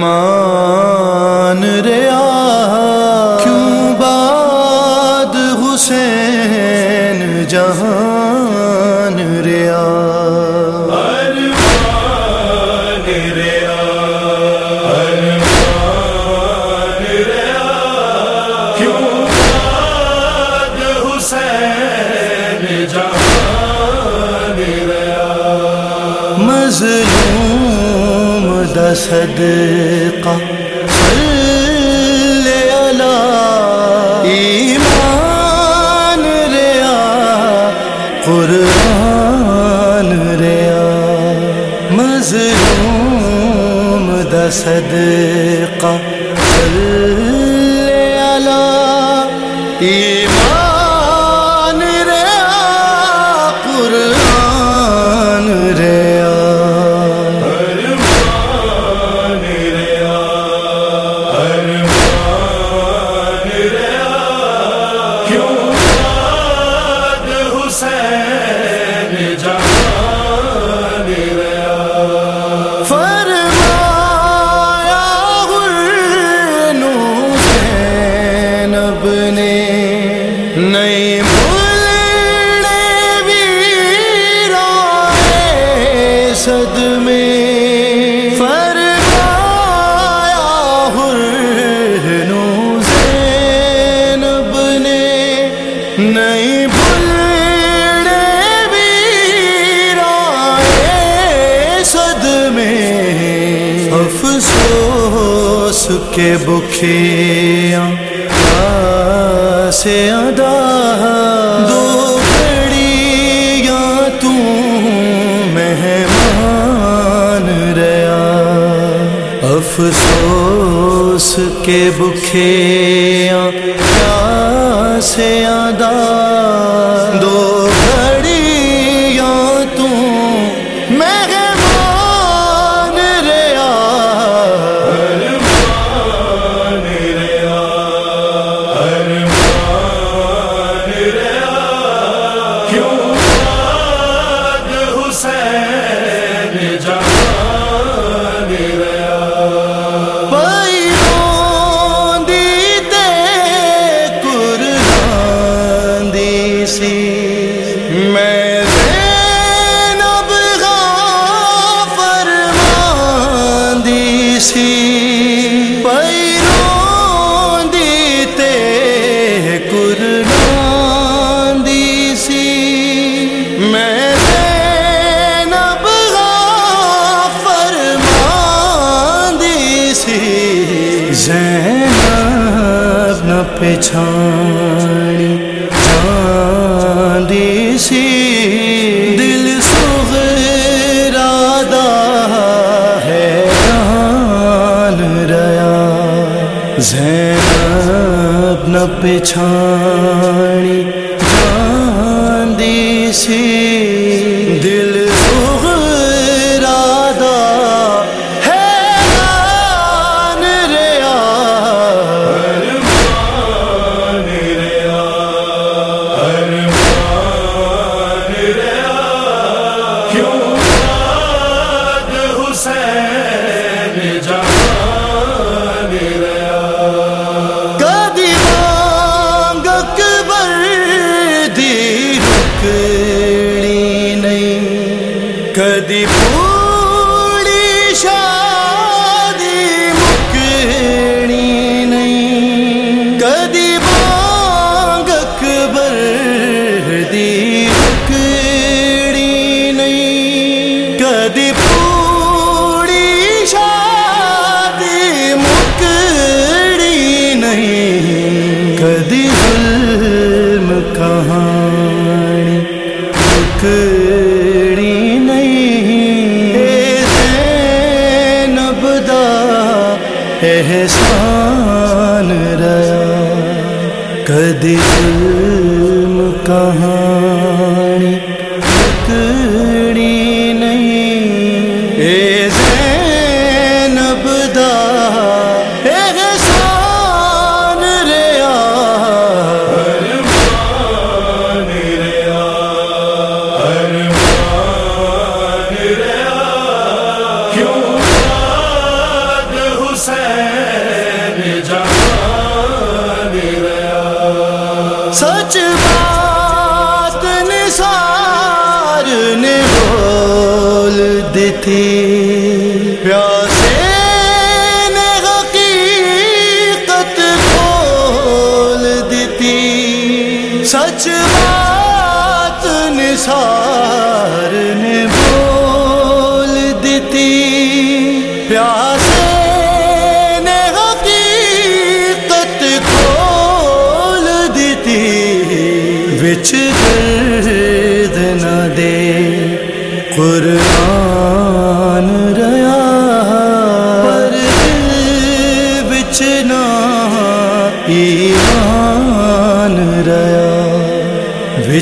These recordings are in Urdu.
ارمان ریا کیوں باد حسین جہان ریا مظلوم دا صدقہ صلی اللہ ایمان ریا قرآن ریا مظلوم دا صدقہ صلی اللہ ایمان ویرائے صدمے فرمایا غرنو زینب نے نہیں بھولنے ویرائے صدمے افسوس کے بکھیاں سے ادا افسوس کے بکھے بکھیاں سے ادا زینب نہ پچھانی چاندی سی دل سغرادا ہے جان ریا۔ زینب نہ پچھانی کدی مانگ اکبر دی رکڑی نہیں کدی احسان رہا کدی ظلم کہانی سچ بات نثار نے بول دیتی پیاسے نے حقیقت کھول دیتی سچ بات نثار نے بول دیتی پیاسے نے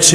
ریا وچ